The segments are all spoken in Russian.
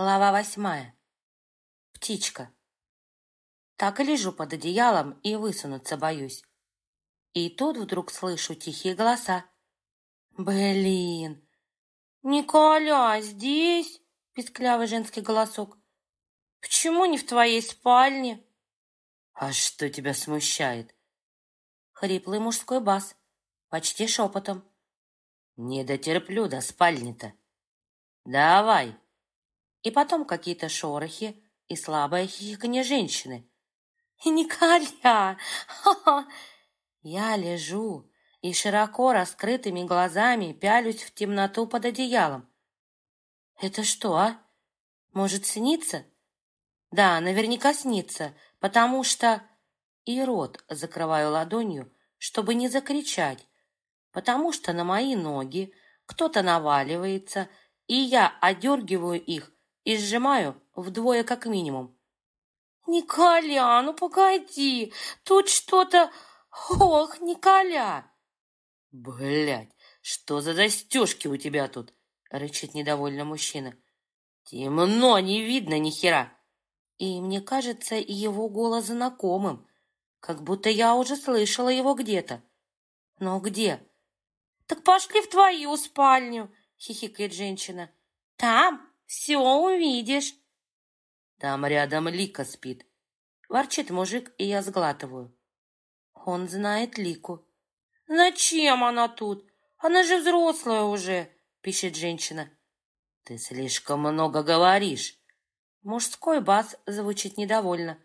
Глава восьмая. Птичка. Так и лежу под одеялом и высунуться боюсь. И тут вдруг слышу тихие голоса. Блин! Николя, здесь? Писклявый женский голосок. Почему не в твоей спальне? А что тебя смущает? Хриплый мужской бас, почти шепотом. Не дотерплю до спальни-то. Давай, и потом какие-то шорохи и слабое хихиканье женщины. «Николя! Ха-ха!» Я лежу и широко раскрытыми глазами пялюсь в темноту под одеялом. «Это что, а? Может, снится?» «Да, наверняка снится, потому что...» И рот закрываю ладонью, чтобы не закричать, потому что на мои ноги кто-то наваливается, и я одергиваю их, и сжимаю вдвое как минимум. «Николя, ну погоди, тут что-то... Ох, Николя!» «Блядь, что за застежки у тебя тут?» — рычит недовольно мужчина. «Темно, не видно ни хера!» И мне кажется его голос знакомым, как будто я уже слышала его где-то. Но где? «Так пошли в твою спальню!» — хихикает женщина. «Там все увидишь. Там рядом Лика спит. Ворчит мужик, и я сглатываю. Он знает Лику. Зачем она тут? Она же взрослая уже, пишет женщина. Ты слишком много говоришь. Мужской бас звучит недовольно.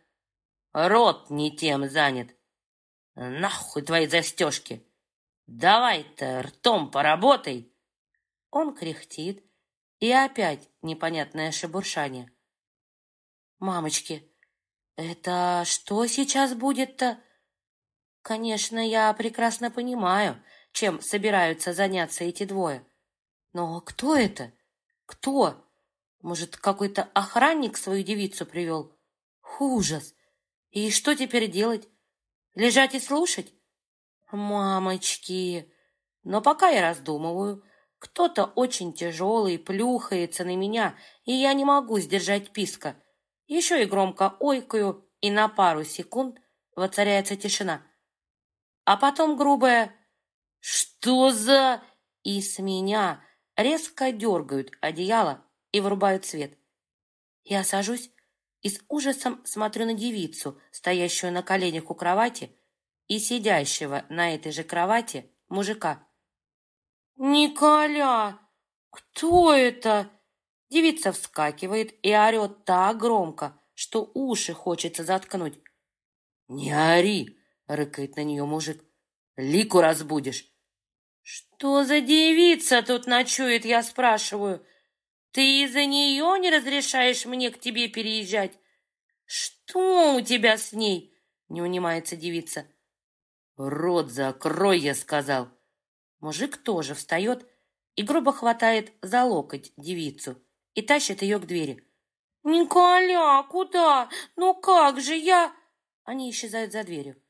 Рот не тем занят. Нахуй твои застежки. Давай-то ртом поработай. Он кряхтит, и опять непонятное шебуршание. «Мамочки, это что сейчас будет-то?» Конечно, я прекрасно понимаю, чем собираются заняться эти двое. Но кто это? Кто? Может, какой-то охранник свою девицу привел? Ужас! И что теперь делать? Лежать и слушать? Мамочки! Но пока я раздумываю, кто-то очень тяжелый плюхается на меня, и я не могу сдержать писка. Еще и громко ойкаю, и на пару секунд воцаряется тишина. А потом грубая «Что за...» И с меня резко дергают одеяло и вырубают свет. Я сажусь и с ужасом смотрю на девицу, стоящую на коленях у кровати, и сидящего на этой же кровати мужика. «Николя! Кто это?» Девица вскакивает и орет так громко, что уши хочется заткнуть. «Не ори!» — рыкает на нее мужик. «Лику разбудишь!» «Что за девица тут ночует?» — я спрашиваю. «Ты из-за нее не разрешаешь мне к тебе переезжать?» «Что у тебя с ней?» — не унимается девица. «Рот закрой!» — я сказал. Мужик тоже встает и грубо хватает за локоть девицу и тащит ее к двери. «Николя, куда? Ну как же я...» Они исчезают за дверью.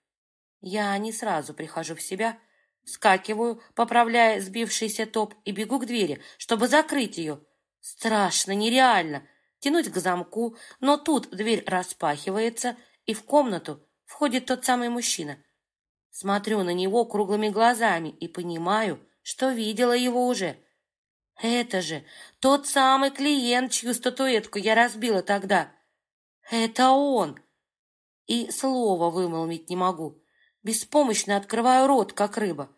Я не сразу прихожу в себя, скакиваю, поправляя сбившийся топ и бегу к двери, чтобы закрыть ее. Страшно, нереально. Тянуть к замку, но тут дверь распахивается, и в комнату входит тот самый мужчина — Смотрю на него круглыми глазами и понимаю, что видела его уже. Это же тот самый клиент, чью статуэтку я разбила тогда. Это он. И слова вымолвить не могу. Беспомощно открываю рот, как рыба.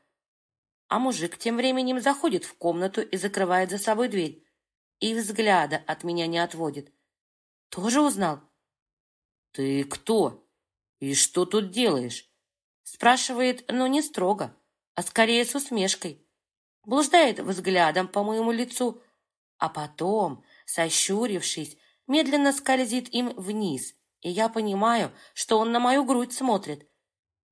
А мужик тем временем заходит в комнату и закрывает за собой дверь. И взгляда от меня не отводит. Тоже узнал? Ты кто? И что тут делаешь? Спрашивает, но не строго, а скорее с усмешкой. Блуждает взглядом по моему лицу, а потом, сощурившись, медленно скользит им вниз, и я понимаю, что он на мою грудь смотрит.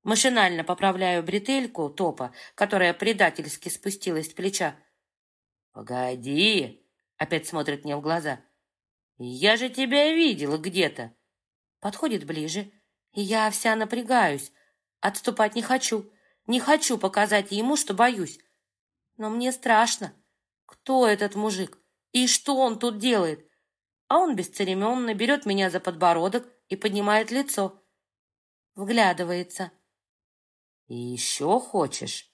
Машинально поправляю бретельку топа, которая предательски спустилась с плеча. «Погоди!» — опять смотрит мне в глаза. «Я же тебя видела где-то!» Подходит ближе, и я вся напрягаюсь, Отступать не хочу. Не хочу показать ему, что боюсь. Но мне страшно. Кто этот мужик? И что он тут делает? а он бесцеремонно берет меня за подбородок и поднимает лицо. Вглядывается. «И еще хочешь?»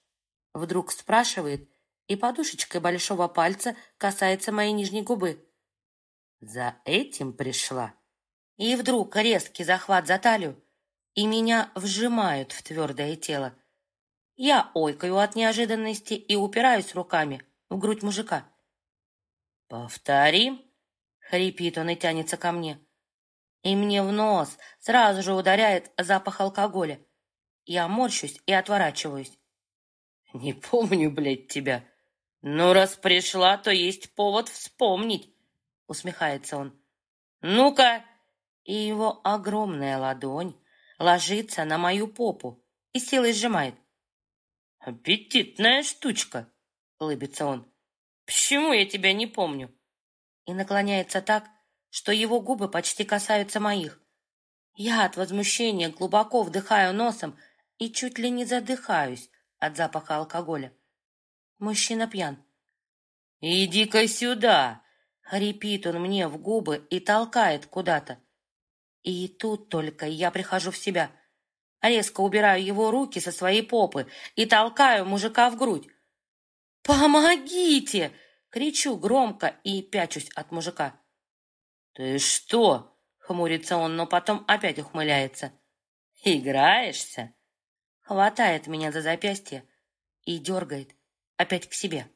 Вдруг спрашивает и подушечкой большого пальца касается моей нижней губы. «За этим пришла?» И вдруг резкий захват за талию, и меня вжимают в твердое тело. Я ойкаю от неожиданности и упираюсь руками в грудь мужика. «Повторим?» — хрипит он и тянется ко мне. И мне в нос сразу же ударяет запах алкоголя. Я морщусь и отворачиваюсь. «Не помню, блядь, тебя. Но раз пришла, то есть повод вспомнить», — усмехается он. «Ну-ка!» И его огромная ладонь ложится на мою попу и силой сжимает. «Аппетитная штучка!» — улыбится он. Почему я тебя не помню?» И наклоняется так, что его губы почти касаются моих. Я от возмущения глубоко вдыхаю носом и чуть ли не задыхаюсь от запаха алкоголя. Мужчина пьян. «Иди-ка сюда!» — хрипит он мне в губы и толкает куда-то. И тут только я прихожу в себя. Резко убираю его руки со своей попы и толкаю мужика в грудь. «Помогите!» — кричу громко и пячусь от мужика. «Ты что?» — хмурится он, но потом опять ухмыляется. «Играешься?» Хватает меня за запястье и дергает опять к себе.